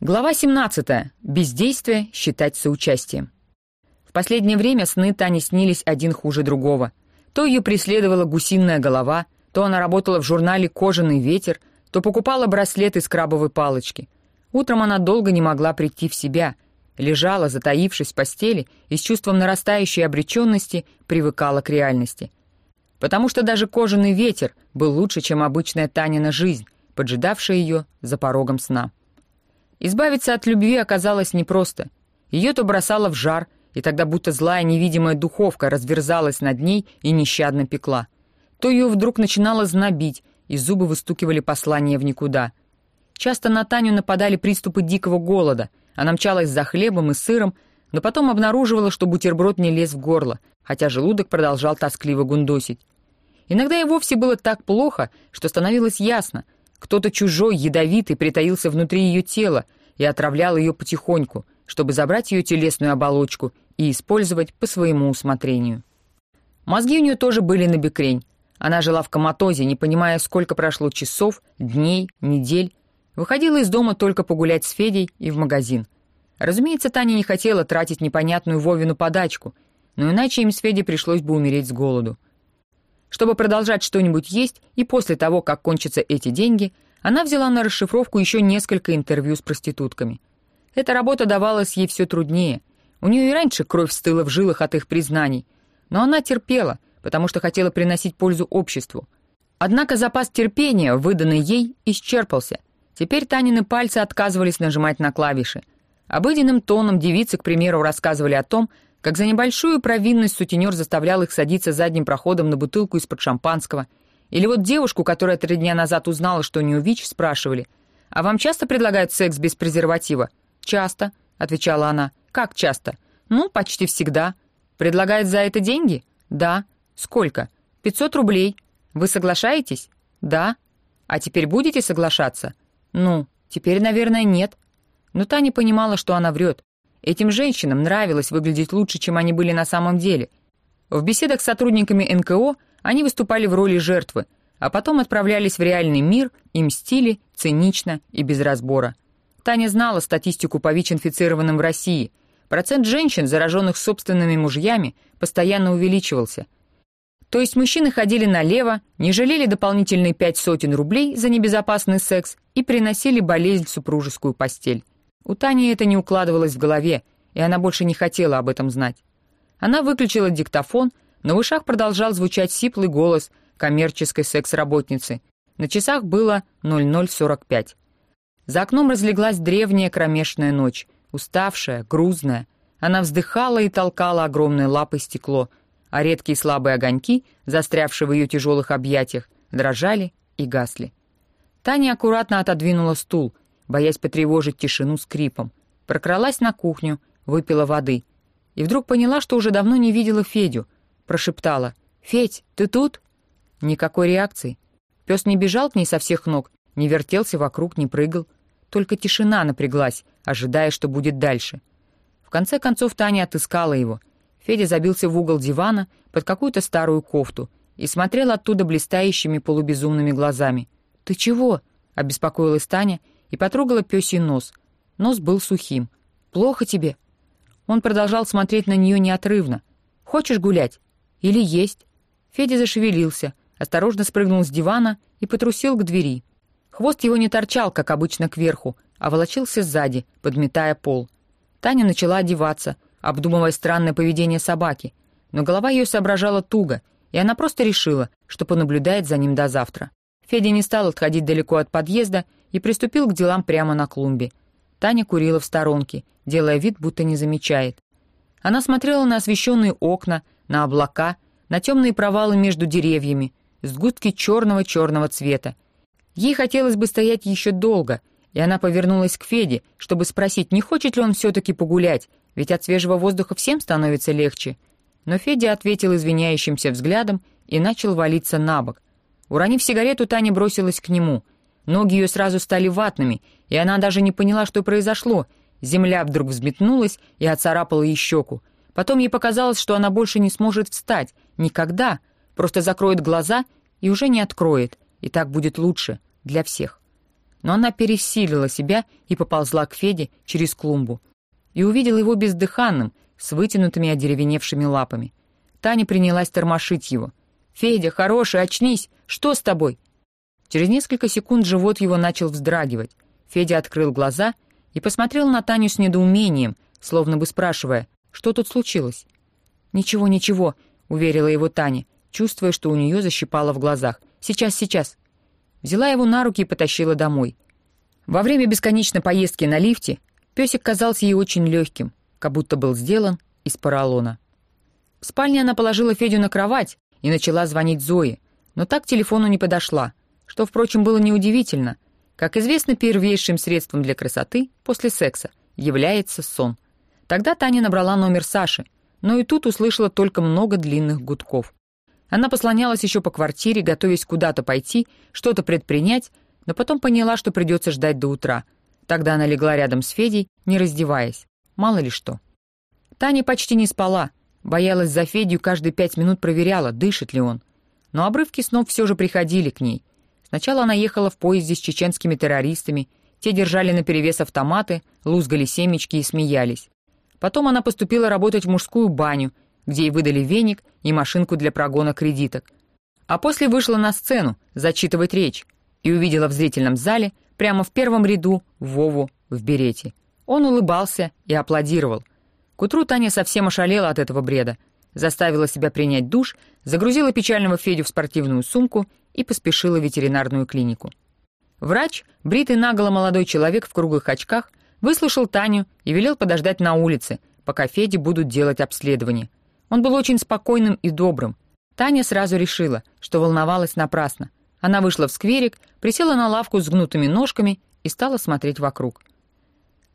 Глава 17. Бездействие считать соучастием. В последнее время сны Тани снились один хуже другого. То ее преследовала гусиная голова, то она работала в журнале «Кожаный ветер», то покупала браслет из крабовой палочки. Утром она долго не могла прийти в себя, лежала, затаившись в постели, и с чувством нарастающей обреченности привыкала к реальности. Потому что даже «Кожаный ветер» был лучше, чем обычная Танина жизнь, поджидавшая ее за порогом сна. Избавиться от любви оказалось непросто. Ее то бросало в жар, и тогда будто злая невидимая духовка разверзалась над ней и нещадно пекла. То ее вдруг начинало знобить, и зубы выстукивали послание в никуда. Часто на Таню нападали приступы дикого голода. Она мчалась за хлебом и сыром, но потом обнаруживала, что бутерброд не лез в горло, хотя желудок продолжал тоскливо гундосить. Иногда и вовсе было так плохо, что становилось ясно — кто-то чужой, ядовитый, притаился внутри ее тела и отравлял ее потихоньку, чтобы забрать ее телесную оболочку и использовать по своему усмотрению. Мозги у нее тоже были на бекрень. Она жила в коматозе, не понимая, сколько прошло часов, дней, недель. Выходила из дома только погулять с Федей и в магазин. Разумеется, Таня не хотела тратить непонятную Вовину подачку, но иначе им с Федей пришлось бы умереть с голоду. Чтобы продолжать что-нибудь есть, и после того, как кончатся эти деньги, она взяла на расшифровку еще несколько интервью с проститутками. Эта работа давалась ей все труднее. У нее и раньше кровь стыла в жилах от их признаний. Но она терпела, потому что хотела приносить пользу обществу. Однако запас терпения, выданный ей, исчерпался. Теперь Танины пальцы отказывались нажимать на клавиши. Обыденным тоном девицы, к примеру, рассказывали о том, как за небольшую провинность сутенер заставлял их садиться задним проходом на бутылку из-под шампанского. Или вот девушку, которая три дня назад узнала, что у нее ВИЧ, спрашивали, «А вам часто предлагают секс без презерватива?» «Часто», — отвечала она. «Как часто?» «Ну, почти всегда». «Предлагают за это деньги?» «Да». «Сколько?» «Пятьсот рублей». «Вы соглашаетесь?» «Да». «А теперь будете соглашаться?» «Ну, теперь, наверное, нет». Но Таня понимала, что она врет. Этим женщинам нравилось выглядеть лучше, чем они были на самом деле. В беседах с сотрудниками НКО они выступали в роли жертвы, а потом отправлялись в реальный мир и мстили цинично и без разбора. Таня знала статистику по ВИЧ-инфицированным в России. Процент женщин, зараженных собственными мужьями, постоянно увеличивался. То есть мужчины ходили налево, не жалели дополнительные пять сотен рублей за небезопасный секс и приносили болезнь в супружескую постель. У Тани это не укладывалось в голове, и она больше не хотела об этом знать. Она выключила диктофон, но в ушах продолжал звучать сиплый голос коммерческой секс-работницы. На часах было 00.45. За окном разлеглась древняя кромешная ночь, уставшая, грузная. Она вздыхала и толкала огромной лапой стекло, а редкие слабые огоньки, застрявшие в ее тяжелых объятиях, дрожали и гасли. Таня аккуратно отодвинула стул — боясь потревожить тишину скрипом. Прокралась на кухню, выпила воды. И вдруг поняла, что уже давно не видела Федю. Прошептала. «Федь, ты тут?» Никакой реакции. Пес не бежал к ней со всех ног, не вертелся вокруг, не прыгал. Только тишина напряглась, ожидая, что будет дальше. В конце концов Таня отыскала его. Федя забился в угол дивана под какую-то старую кофту и смотрел оттуда блистающими полубезумными глазами. «Ты чего?» — обеспокоилась Таня и потрогала пёсий нос. Нос был сухим. «Плохо тебе?» Он продолжал смотреть на нее неотрывно. «Хочешь гулять? Или есть?» Федя зашевелился, осторожно спрыгнул с дивана и потрусил к двери. Хвост его не торчал, как обычно, кверху, а волочился сзади, подметая пол. Таня начала одеваться, обдумывая странное поведение собаки, но голова ее соображала туго, и она просто решила, что понаблюдает за ним до завтра. Федя не стал отходить далеко от подъезда и приступил к делам прямо на клумбе. Таня курила в сторонке, делая вид, будто не замечает. Она смотрела на освещенные окна, на облака, на темные провалы между деревьями, сгустки черного-черного цвета. Ей хотелось бы стоять еще долго, и она повернулась к Феде, чтобы спросить, не хочет ли он все-таки погулять, ведь от свежего воздуха всем становится легче. Но Федя ответил извиняющимся взглядом и начал валиться на бок, Уронив сигарету, Таня бросилась к нему. Ноги ее сразу стали ватными, и она даже не поняла, что произошло. Земля вдруг взметнулась и оцарапала ей щеку. Потом ей показалось, что она больше не сможет встать. Никогда. Просто закроет глаза и уже не откроет. И так будет лучше. Для всех. но она пересилила себя и поползла к Феде через клумбу. И увидела его бездыханным, с вытянутыми одеревеневшими лапами. Таня принялась тормошить его. «Федя, хороший, очнись! Что с тобой?» Через несколько секунд живот его начал вздрагивать. Федя открыл глаза и посмотрел на Таню с недоумением, словно бы спрашивая, что тут случилось. «Ничего, ничего», — уверила его Таня, чувствуя, что у нее защипало в глазах. «Сейчас, сейчас». Взяла его на руки и потащила домой. Во время бесконечной поездки на лифте песик казался ей очень легким, как будто был сделан из поролона. В спальне она положила Федю на кровать и начала звонить Зое, но так к телефону не подошла, что, впрочем, было неудивительно. Как известно, первейшим средством для красоты после секса является сон. Тогда Таня набрала номер Саши, но и тут услышала только много длинных гудков. Она послонялась еще по квартире, готовясь куда-то пойти, что-то предпринять, но потом поняла, что придется ждать до утра. Тогда она легла рядом с Федей, не раздеваясь. Мало ли что. Таня почти не спала, боялась за Федю, каждые пять минут проверяла, дышит ли он. Но обрывки снов все же приходили к ней. Сначала она ехала в поезде с чеченскими террористами, те держали наперевес автоматы, лузгали семечки и смеялись. Потом она поступила работать в мужскую баню — где ей выдали веник и машинку для прогона кредиток. А после вышла на сцену зачитывать речь и увидела в зрительном зале прямо в первом ряду Вову в берете. Он улыбался и аплодировал. К утру Таня совсем ошалела от этого бреда, заставила себя принять душ, загрузила печального Федю в спортивную сумку и поспешила в ветеринарную клинику. Врач, бритый наголо молодой человек в круглых очках, выслушал Таню и велел подождать на улице, пока Феде будут делать обследование. Он был очень спокойным и добрым. Таня сразу решила, что волновалась напрасно. Она вышла в скверик, присела на лавку с гнутыми ножками и стала смотреть вокруг.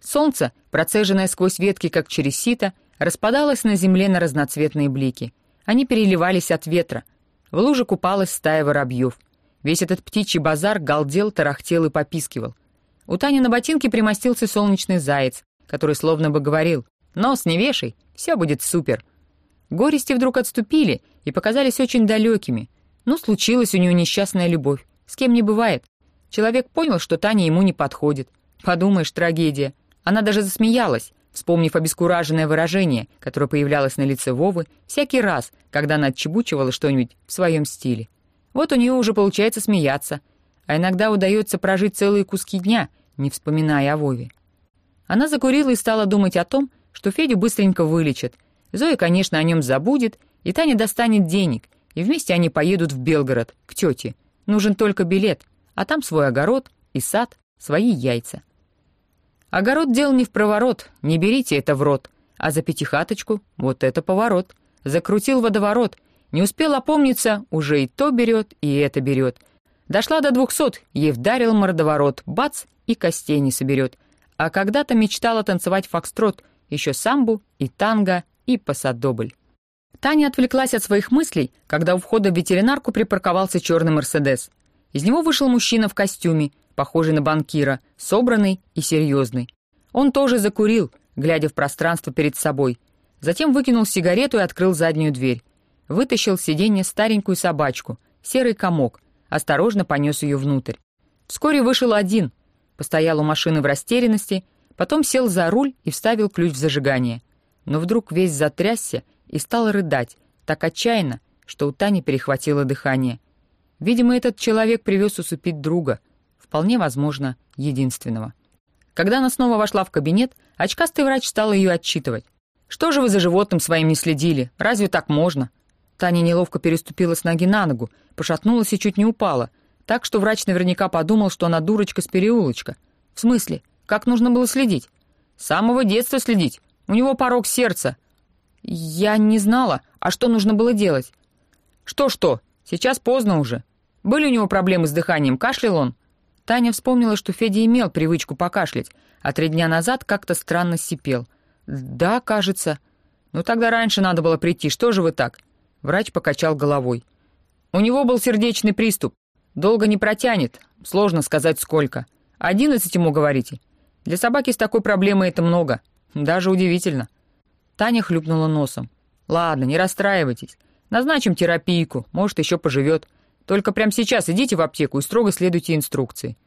Солнце, процеженное сквозь ветки, как через сито, распадалось на земле на разноцветные блики. Они переливались от ветра. В луже купалась стая воробьев. Весь этот птичий базар галдел, тарахтел и попискивал. У Тани на ботинке примостился солнечный заяц, который словно бы говорил «Нос не вешай, все будет супер». Горести вдруг отступили и показались очень далекими. Ну, случилась у нее несчастная любовь. С кем не бывает. Человек понял, что Таня ему не подходит. Подумаешь, трагедия. Она даже засмеялась, вспомнив обескураженное выражение, которое появлялось на лице Вовы всякий раз, когда она отчебучивала что-нибудь в своем стиле. Вот у нее уже получается смеяться, а иногда удается прожить целые куски дня, не вспоминая о Вове. Она закурила и стала думать о том, что Федю быстренько вылечат, Зоя, конечно, о нем забудет, и Таня достанет денег, и вместе они поедут в Белгород, к тете. Нужен только билет, а там свой огород и сад, свои яйца. Огород дел не в проворот, не берите это в рот, а за пятихаточку вот это поворот. Закрутил водоворот, не успел опомниться, уже и то берет, и это берет. Дошла до двухсот, ей вдарил мордоворот, бац, и костей не соберет. А когда-то мечтала танцевать фокстрот, еще самбу и танго, и пасадобль. Таня отвлеклась от своих мыслей, когда у входа в ветеринарку припарковался черный «Мерседес». Из него вышел мужчина в костюме, похожий на банкира, собранный и серьезный. Он тоже закурил, глядя в пространство перед собой. Затем выкинул сигарету и открыл заднюю дверь. Вытащил с сиденья старенькую собачку, серый комок, осторожно понес ее внутрь. Вскоре вышел один, постоял у машины в растерянности, потом сел за руль и вставил ключ в зажигание — но вдруг весь затрясся и стал рыдать, так отчаянно, что у Тани перехватило дыхание. Видимо, этот человек привез усыпить друга, вполне возможно, единственного. Когда она снова вошла в кабинет, очкастый врач стал ее отчитывать. «Что же вы за животным своим не следили? Разве так можно?» Таня неловко переступила с ноги на ногу, пошатнулась и чуть не упала, так что врач наверняка подумал, что она дурочка с переулочка. «В смысле? Как нужно было следить?» «С самого детства следить. У него порог сердца». «Я не знала. А что нужно было делать?» «Что-что? Сейчас поздно уже. Были у него проблемы с дыханием? Кашлял он?» Таня вспомнила, что Федя имел привычку покашлять, а три дня назад как-то странно сипел. «Да, кажется». «Ну тогда раньше надо было прийти. Что же вы так?» Врач покачал головой. «У него был сердечный приступ. Долго не протянет. Сложно сказать, сколько. Одиннадцать ему говорите. Для собаки с такой проблемой это много. Даже удивительно. Таня хлюпнула носом. Ладно, не расстраивайтесь. Назначим терапийку, может, еще поживет. Только прямо сейчас идите в аптеку и строго следуйте инструкции.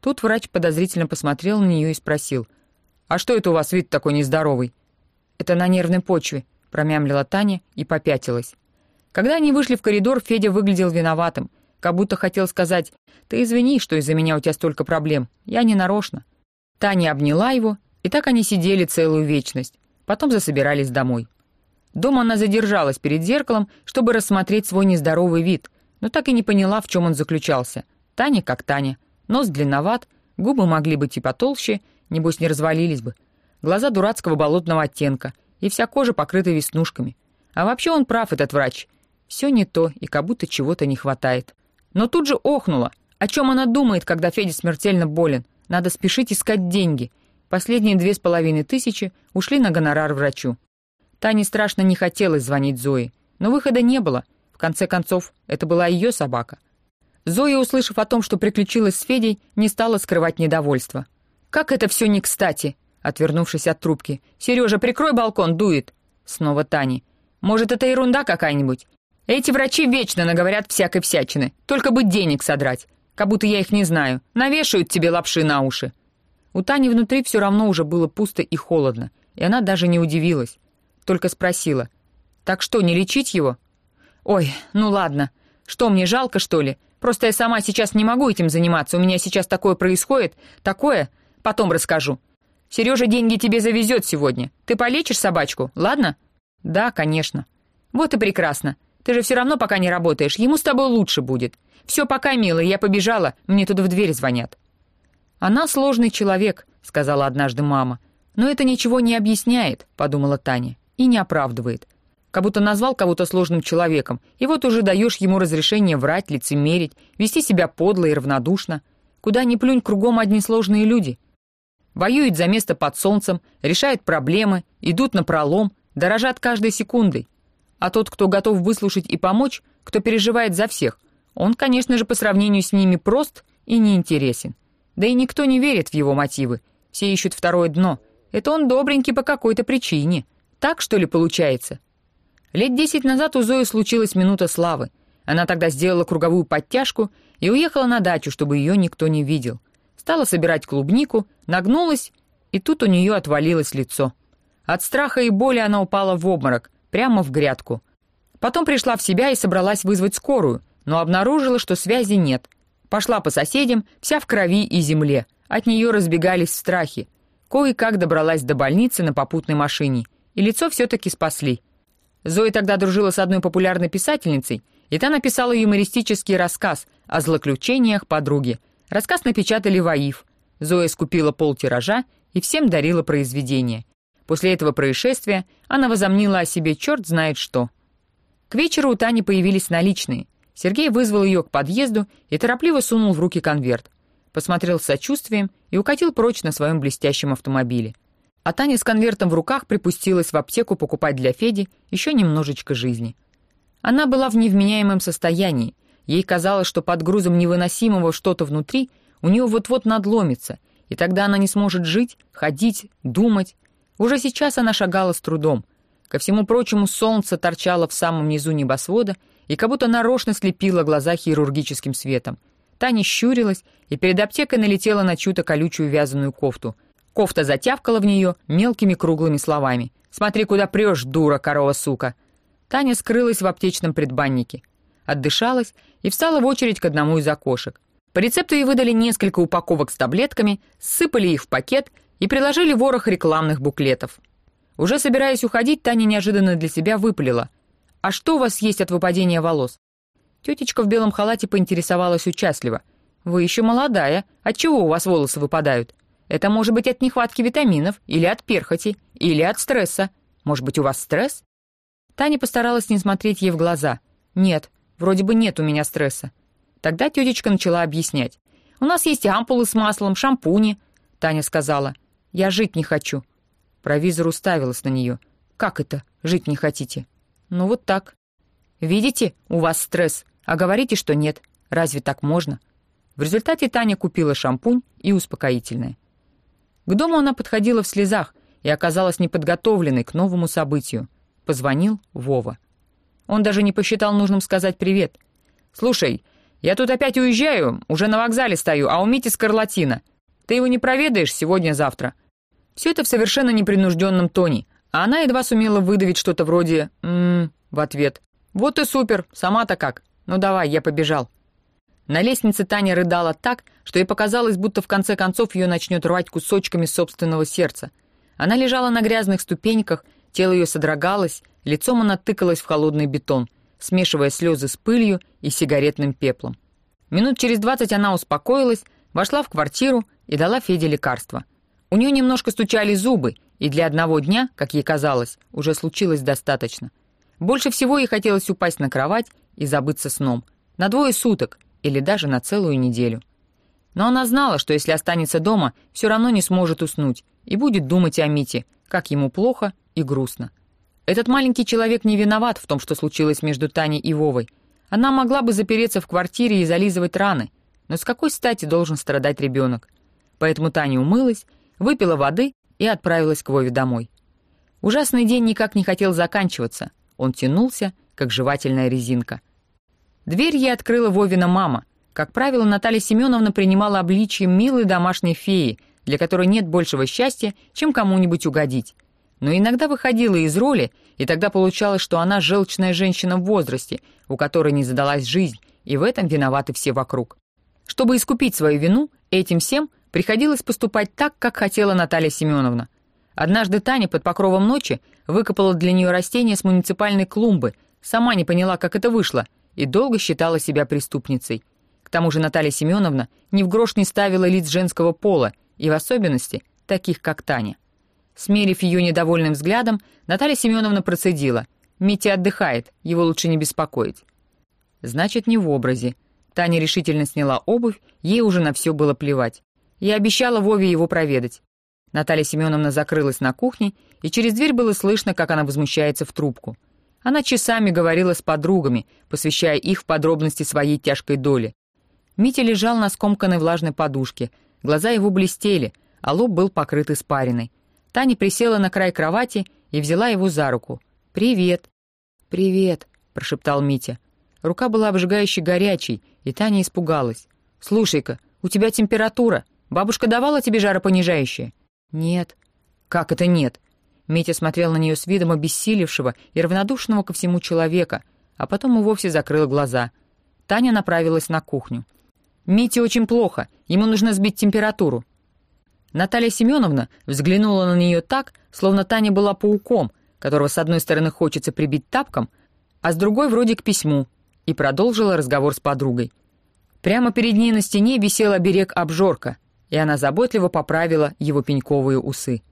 Тут врач подозрительно посмотрел на нее и спросил. «А что это у вас вид такой нездоровый?» «Это на нервной почве», — промямлила Таня и попятилась. Когда они вышли в коридор, Федя выглядел виноватым, как будто хотел сказать «Ты извини, что из-за меня у тебя столько проблем. Я не нарочно». Таня обняла его, и так они сидели целую вечность. Потом засобирались домой. Дома она задержалась перед зеркалом, чтобы рассмотреть свой нездоровый вид, но так и не поняла, в чем он заключался. Таня как Таня. Нос длинноват, губы могли быть и потолще, небось не развалились бы. Глаза дурацкого болотного оттенка, и вся кожа покрыта веснушками. А вообще он прав, этот врач. Все не то, и как будто чего-то не хватает. Но тут же охнула. О чем она думает, когда Федя смертельно болен? Надо спешить искать деньги. Последние две с половиной тысячи ушли на гонорар врачу. Тане страшно не хотелось звонить Зое, но выхода не было. В конце концов, это была ее собака. Зоя, услышав о том, что приключилось с Федей, не стала скрывать недовольство. «Как это все не кстати?» Отвернувшись от трубки. «Сережа, прикрой балкон, дует!» Снова Тани. «Может, это ерунда какая-нибудь? Эти врачи вечно наговорят всякой всячины, только бы денег содрать. Как будто я их не знаю. Навешают тебе лапши на уши». У Тани внутри все равно уже было пусто и холодно, и она даже не удивилась. Только спросила. «Так что, не лечить его?» «Ой, ну ладно. Что, мне жалко, что ли? Просто я сама сейчас не могу этим заниматься. У меня сейчас такое происходит. Такое. Потом расскажу. Сережа деньги тебе завезет сегодня. Ты полечишь собачку, ладно?» «Да, конечно». «Вот и прекрасно. Ты же все равно пока не работаешь, ему с тобой лучше будет. Все, пока, милая, я побежала, мне тут в дверь звонят». «Она сложный человек», — сказала однажды мама. «Но это ничего не объясняет», — подумала Таня, — «и не оправдывает. Как будто назвал кого-то сложным человеком, и вот уже даешь ему разрешение врать, лицемерить, вести себя подло и равнодушно. Куда ни плюнь, кругом одни сложные люди. Воюют за место под солнцем, решают проблемы, идут на пролом, дорожат каждой секундой. А тот, кто готов выслушать и помочь, кто переживает за всех, он, конечно же, по сравнению с ними прост и неинтересен. Да и никто не верит в его мотивы. Все ищут второе дно. Это он добренький по какой-то причине. Так, что ли, получается? Лет десять назад у Зои случилась минута славы. Она тогда сделала круговую подтяжку и уехала на дачу, чтобы ее никто не видел. Стала собирать клубнику, нагнулась, и тут у нее отвалилось лицо. От страха и боли она упала в обморок, прямо в грядку. Потом пришла в себя и собралась вызвать скорую, но обнаружила, что связи нет. Пошла по соседям, вся в крови и земле. От нее разбегались в страхе. Кое-как добралась до больницы на попутной машине, и лицо все-таки спасли. Зоя тогда дружила с одной популярной писательницей, и та написала юмористический рассказ о злоключениях подруги. Рассказ напечатали в АИФ. Зоя скупила полтиража и всем дарила произведение. После этого происшествия она возомнила о себе черт знает что. К вечеру у Тани появились наличные. Сергей вызвал ее к подъезду и торопливо сунул в руки конверт. Посмотрел с сочувствием и укатил прочь на своем блестящем автомобиле. А Таня с конвертом в руках припустилась в аптеку покупать для Феди еще немножечко жизни. Она была в невменяемом состоянии. Ей казалось, что под грузом невыносимого что-то внутри у нее вот-вот надломится, и тогда она не сможет жить, ходить, думать, уже сейчас она шагала с трудом. Ко всему прочему, солнце торчало в самом низу небосвода и как будто нарочно слепило глаза хирургическим светом. Таня щурилась и перед аптекой налетела на чью-то колючую вязаную кофту. Кофта затявкала в нее мелкими круглыми словами. «Смотри, куда прешь, дура, корова, сука!» Таня скрылась в аптечном предбаннике. Отдышалась и встала в очередь к одному из окошек. По рецепту ей выдали несколько упаковок с таблетками, сыпали их в пакет — и приложили ворох рекламных буклетов. Уже собираясь уходить, Таня неожиданно для себя выпалила. «А что у вас есть от выпадения волос?» Тетечка в белом халате поинтересовалась участливо. «Вы еще молодая. От чего у вас волосы выпадают? Это может быть от нехватки витаминов, или от перхоти, или от стресса. Может быть, у вас стресс?» Таня постаралась не смотреть ей в глаза. «Нет, вроде бы нет у меня стресса». Тогда тетечка начала объяснять. «У нас есть ампулы с маслом, шампуни». Таня сказала — я жить не хочу». Провизор уставилась на нее. «Как это? Жить не хотите?» «Ну вот так». «Видите, у вас стресс, а говорите, что нет. Разве так можно?» В результате Таня купила шампунь и успокоительное. К дому она подходила в слезах и оказалась неподготовленной к новому событию. Позвонил Вова. Он даже не посчитал нужным сказать «привет». «Слушай, Я тут опять уезжаю, уже на вокзале стою, а у Мити скарлатина. Ты его не проведаешь сегодня-завтра». Все это в совершенно непринужденном тоне, а она едва сумела выдавить что-то вроде «ммм» в ответ. «Вот и супер, сама-то как. Ну давай, я побежал». На лестнице Таня рыдала так, что ей показалось, будто в конце концов ее начнет рвать кусочками собственного сердца. Она лежала на грязных ступеньках, тело ее содрогалось, лицом она тыкалась в холодный бетон, смешивая слезы с пылью и сигаретным пеплом. Минут через двадцать она успокоилась, вошла в квартиру и дала Феде лекарство — у нее немножко стучали зубы, и для одного дня, как ей казалось, уже случилось достаточно. Больше всего ей хотелось упасть на кровать и забыться сном. На двое суток или даже на целую неделю. Но она знала, что если останется дома, все равно не сможет уснуть и будет думать о Мите, как ему плохо и грустно. Этот маленький человек не виноват в том, что случилось между Таней и Вовой. Она могла бы запереться в квартире и зализывать раны, но с какой стати должен страдать ребенок? Поэтому Таня умылась выпила воды и отправилась к Вове домой. Ужасный день никак не хотел заканчиваться. Он тянулся, как жевательная резинка. Дверь ей открыла Вовина мама. Как правило, Наталья Семеновна принимала обличье милой домашней феи, для которой нет большего счастья, чем кому-нибудь угодить. Но иногда выходила из роли, и тогда получалось, что она желчная женщина в возрасте, у которой не задалась жизнь, и в этом виноваты все вокруг. Чтобы искупить свою вину, этим всем Приходилось поступать так, как хотела Наталья Семеновна. Однажды Таня под покровом ночи выкопала для нее растение с муниципальной клумбы, сама не поняла, как это вышло, и долго считала себя преступницей. К тому же Наталья Семеновна ни в грош не ставила лиц женского пола, и в особенности таких, как Таня. Смерив ее недовольным взглядом, Наталья Семеновна процедила. «Митя отдыхает, его лучше не беспокоить». Значит, не в образе. Таня решительно сняла обувь, ей уже на все было плевать. Я обещала Вове его проведать. Наталья Семеновна закрылась на кухне, и через дверь было слышно, как она возмущается в трубку. Она часами говорила с подругами, посвящая их в подробности своей тяжкой доли. Митя лежал на скомканной влажной подушке, глаза его блестели, а лоб был покрыт испариной. Таня присела на край кровати и взяла его за руку. «Привет». «Привет», — прошептал Митя. Рука была обжигающе горячей, и Таня испугалась. «Слушай-ка, у тебя температура», Бабушка давала тебе жаропонижающее?» «Нет». «Как это нет?» Митя смотрел на нее с видом обессилевшего и равнодушного ко всему человека, а потом и вовсе закрыл глаза. Таня направилась на кухню. «Мите очень плохо, ему нужно сбить температуру». Наталья Семеновна взглянула на нее так, словно Таня была пауком, которого с одной стороны хочется прибить тапком, а с другой вроде к письму, и продолжила разговор с подругой. Прямо перед ней на стене висел оберег обжорка — и она заботливо поправила его пеньковые усы.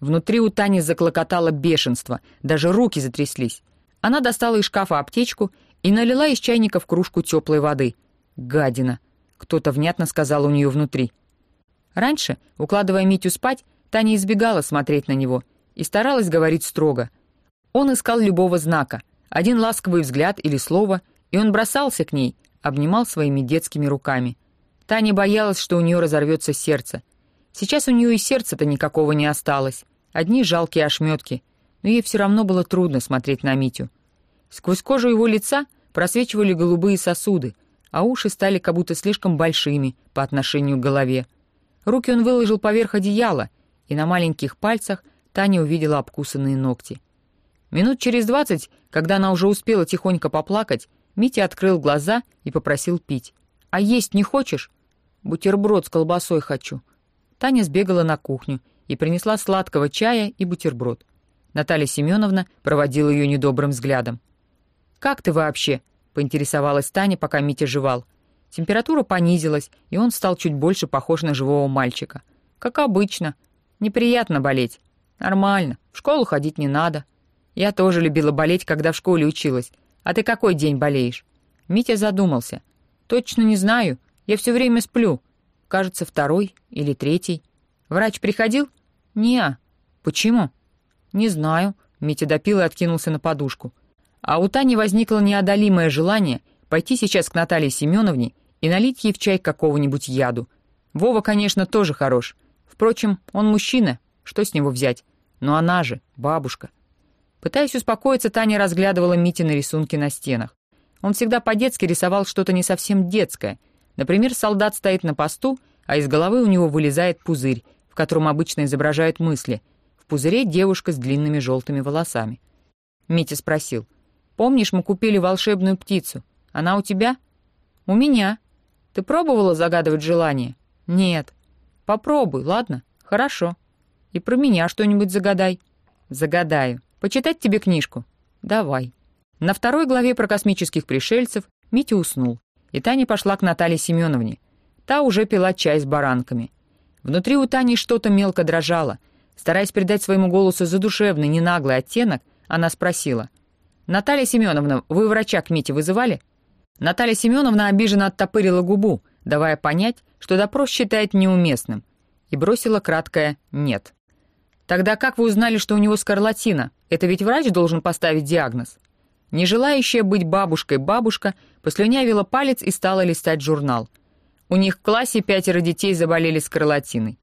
Внутри у Тани заклокотало бешенство, даже руки затряслись. Она достала из шкафа аптечку и налила из чайника в кружку теплой воды. «Гадина!» — кто-то внятно сказал у нее внутри. Раньше, укладывая Митю спать, Таня избегала смотреть на него и старалась говорить строго. Он искал любого знака, один ласковый взгляд или слово, и он бросался к ней, обнимал своими детскими руками — Таня боялась, что у нее разорвется сердце. Сейчас у нее и сердца-то никакого не осталось. Одни жалкие ошметки. Но ей все равно было трудно смотреть на Митю. Сквозь кожу его лица просвечивали голубые сосуды, а уши стали как будто слишком большими по отношению к голове. Руки он выложил поверх одеяла, и на маленьких пальцах Таня увидела обкусанные ногти. Минут через двадцать, когда она уже успела тихонько поплакать, Митя открыл глаза и попросил пить. «А есть не хочешь?» Бутерброд с колбасой хочу». Таня сбегала на кухню и принесла сладкого чая и бутерброд. Наталья Семеновна проводила ее недобрым взглядом. «Как ты вообще?» — поинтересовалась Таня, пока Митя жевал. Температура понизилась, и он стал чуть больше похож на живого мальчика. «Как обычно. Неприятно болеть. Нормально. В школу ходить не надо. Я тоже любила болеть, когда в школе училась. А ты какой день болеешь?» Митя задумался. «Точно не знаю. Я все время сплю. Кажется, второй или третий. Врач приходил? Не. Почему? Не знаю. Митя допил и откинулся на подушку. А у Тани возникло неодолимое желание пойти сейчас к Наталье Семеновне и налить ей в чай какого-нибудь яду. Вова, конечно, тоже хорош. Впрочем, он мужчина, что с него взять? Но она же бабушка. Пытаясь успокоиться, Таня разглядывала Мити на рисунке на стенах. Он всегда по-детски рисовал что-то не совсем детское. Например, солдат стоит на посту, а из головы у него вылезает пузырь, котором обычно изображают мысли. В пузыре девушка с длинными желтыми волосами. Митя спросил. «Помнишь, мы купили волшебную птицу? Она у тебя?» «У меня». «Ты пробовала загадывать желание?» «Нет». «Попробуй, ладно?» «Хорошо». «И про меня что-нибудь загадай». «Загадаю. Почитать тебе книжку?» «Давай». На второй главе про космических пришельцев Митя уснул, и Таня пошла к Наталье Семеновне. Та уже пила чай с баранками. Внутри у Тани что-то мелко дрожало. Стараясь придать своему голосу задушевный, ненаглый оттенок, она спросила. «Наталья Семеновна, вы врача к Мите вызывали?» Наталья Семеновна обиженно оттопырила губу, давая понять, что допрос считает неуместным, и бросила краткое «нет». «Тогда как вы узнали, что у него скарлатина? Это ведь врач должен поставить диагноз?» Не желающая быть бабушкой бабушка послюнявила палец и стала листать журнал. У них в классе пятеро детей заболели скарлатиной.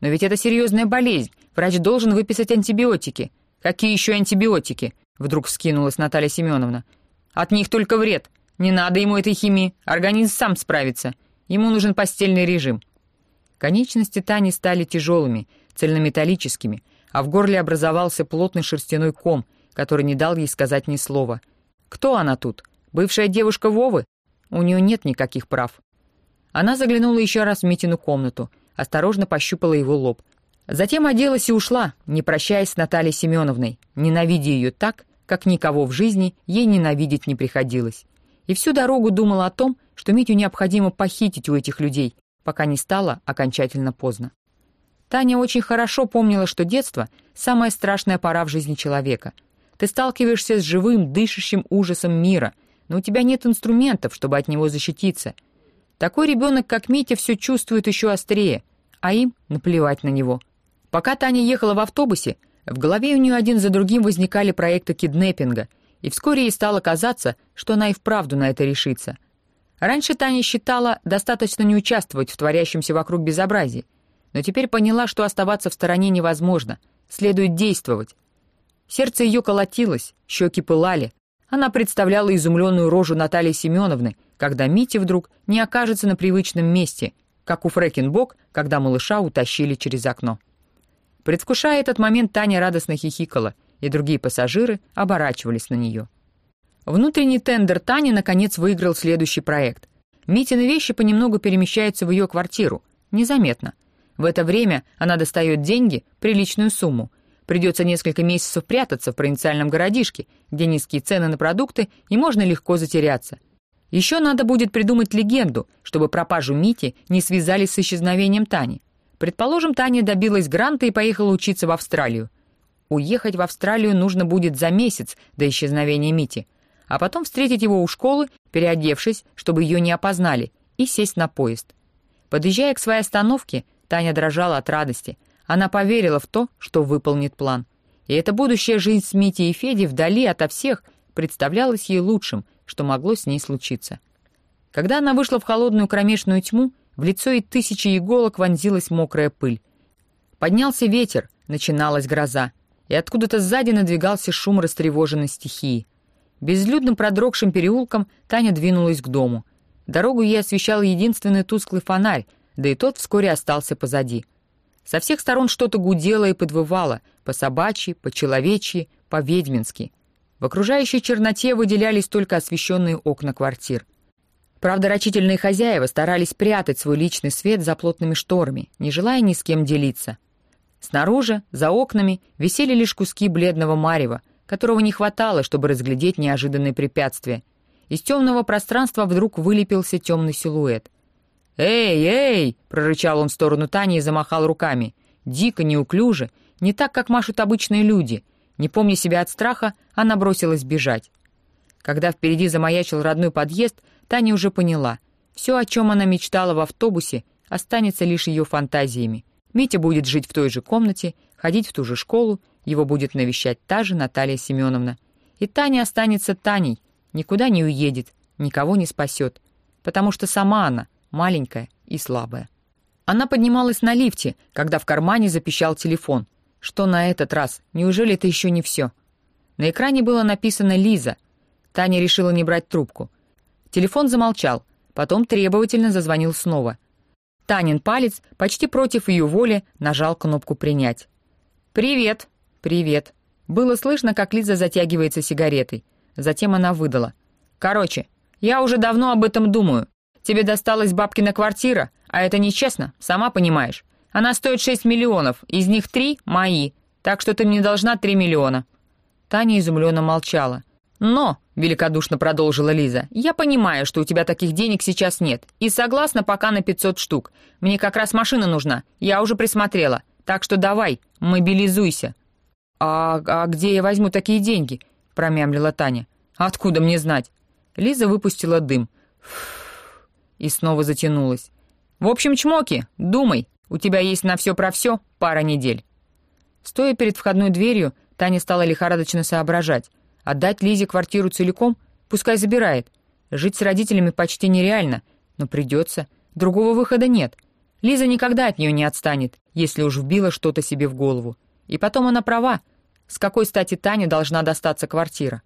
Но ведь это серьезная болезнь. Врач должен выписать антибиотики. Какие еще антибиотики? Вдруг вскинулась Наталья Семеновна. От них только вред. Не надо ему этой химии. Организм сам справится. Ему нужен постельный режим. Конечности Тани стали тяжелыми, цельнометаллическими, а в горле образовался плотный шерстяной ком, который не дал ей сказать ни слова. Кто она тут? Бывшая девушка Вовы? У нее нет никаких прав. Она заглянула еще раз в Митину комнату, осторожно пощупала его лоб. Затем оделась и ушла, не прощаясь с Натальей Семеновной, ненавидя ее так, как никого в жизни ей ненавидеть не приходилось. И всю дорогу думала о том, что Митю необходимо похитить у этих людей, пока не стало окончательно поздно. Таня очень хорошо помнила, что детство — самая страшная пора в жизни человека. Ты сталкиваешься с живым, дышащим ужасом мира, но у тебя нет инструментов, чтобы от него защититься — такой ребенок, как Митя, все чувствует еще острее, а им наплевать на него. Пока Таня ехала в автобусе, в голове у нее один за другим возникали проекты киднеппинга, и вскоре ей стало казаться, что она и вправду на это решится. Раньше Таня считала достаточно не участвовать в творящемся вокруг безобразии, но теперь поняла, что оставаться в стороне невозможно, следует действовать. Сердце ее колотилось, щеки пылали, она представляла изумленную рожу Натальи Семеновны, когда Митя вдруг не окажется на привычном месте, как у Фрэкенбок, когда малыша утащили через окно. Предвкушая этот момент, Таня радостно хихикала, и другие пассажиры оборачивались на нее. Внутренний тендер Тани, наконец, выиграл следующий проект. Митины вещи понемногу перемещаются в ее квартиру, незаметно. В это время она достает деньги, приличную сумму, Придется несколько месяцев прятаться в провинциальном городишке, где низкие цены на продукты и можно легко затеряться. Еще надо будет придумать легенду, чтобы пропажу Мити не связали с исчезновением Тани. Предположим, Таня добилась гранта и поехала учиться в Австралию. Уехать в Австралию нужно будет за месяц до исчезновения Мити, а потом встретить его у школы, переодевшись, чтобы ее не опознали, и сесть на поезд. Подъезжая к своей остановке, Таня дрожала от радости — она поверила в то, что выполнит план. И эта будущая жизнь с Митей и Федей вдали ото всех представлялась ей лучшим, что могло с ней случиться. Когда она вышла в холодную кромешную тьму, в лицо и тысячи иголок вонзилась мокрая пыль. Поднялся ветер, начиналась гроза, и откуда-то сзади надвигался шум растревоженной стихии. Безлюдным продрогшим переулком Таня двинулась к дому. Дорогу ей освещал единственный тусклый фонарь, да и тот вскоре остался позади — со всех сторон что-то гудело и подвывало, по-собачьи, по-человечьи, по-ведьмински. В окружающей черноте выделялись только освещенные окна квартир. Правда, рачительные хозяева старались прятать свой личный свет за плотными шторами, не желая ни с кем делиться. Снаружи, за окнами, висели лишь куски бледного марева, которого не хватало, чтобы разглядеть неожиданные препятствия. Из темного пространства вдруг вылепился темный силуэт — «Эй, эй!» — прорычал он в сторону Тани и замахал руками. Дико, неуклюже, не так, как машут обычные люди. Не помня себя от страха, она бросилась бежать. Когда впереди замаячил родной подъезд, Таня уже поняла. Все, о чем она мечтала в автобусе, останется лишь ее фантазиями. Митя будет жить в той же комнате, ходить в ту же школу, его будет навещать та же Наталья Семеновна. И Таня останется Таней, никуда не уедет, никого не спасет, потому что сама она — маленькая и слабая. Она поднималась на лифте, когда в кармане запищал телефон. Что на этот раз? Неужели это еще не все? На экране было написано «Лиза». Таня решила не брать трубку. Телефон замолчал, потом требовательно зазвонил снова. Танин палец, почти против ее воли, нажал кнопку «Принять». «Привет!» «Привет!» Было слышно, как Лиза затягивается сигаретой. Затем она выдала. «Короче, я уже давно об этом думаю. Тебе досталась бабкина квартира, а это нечестно, сама понимаешь. Она стоит 6 миллионов, из них 3 — мои, так что ты мне должна 3 миллиона». Таня изумленно молчала. «Но», — великодушно продолжила Лиза, «я понимаю, что у тебя таких денег сейчас нет, и согласна пока на 500 штук. Мне как раз машина нужна, я уже присмотрела, так что давай, мобилизуйся». «А, а где я возьму такие деньги?» — промямлила Таня. «Откуда мне знать?» Лиза выпустила дым. И снова затянулась. «В общем, чмоки, думай, у тебя есть на все про все пара недель». Стоя перед входной дверью, Таня стала лихорадочно соображать. Отдать Лизе квартиру целиком? Пускай забирает. Жить с родителями почти нереально, но придется. Другого выхода нет. Лиза никогда от нее не отстанет, если уж вбила что-то себе в голову. И потом она права. С какой стати Тане должна достаться квартира?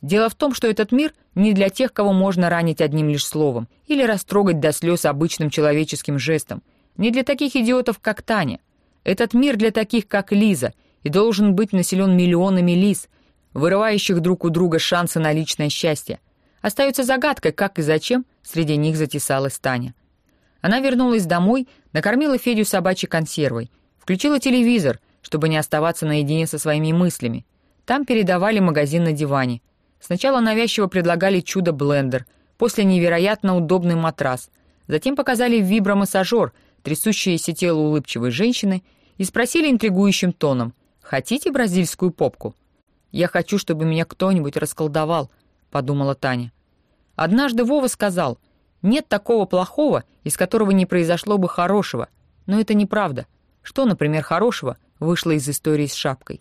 Дело в том, что этот мир не для тех, кого можно ранить одним лишь словом или растрогать до слез обычным человеческим жестом. Не для таких идиотов, как Таня. Этот мир для таких, как Лиза, и должен быть населен миллионами Лиз, вырывающих друг у друга шансы на личное счастье. Остается загадкой, как и зачем среди них затесалась Таня. Она вернулась домой, накормила Федю собачьей консервой, включила телевизор, чтобы не оставаться наедине со своими мыслями. Там передавали магазин на диване. Сначала навязчиво предлагали чудо-блендер, после невероятно удобный матрас. Затем показали вибромассажер, трясущееся тело улыбчивой женщины, и спросили интригующим тоном «Хотите бразильскую попку?» «Я хочу, чтобы меня кто-нибудь расколдовал», — подумала Таня. Однажды Вова сказал, «Нет такого плохого, из которого не произошло бы хорошего». Но это неправда. Что, например, хорошего вышло из истории с шапкой?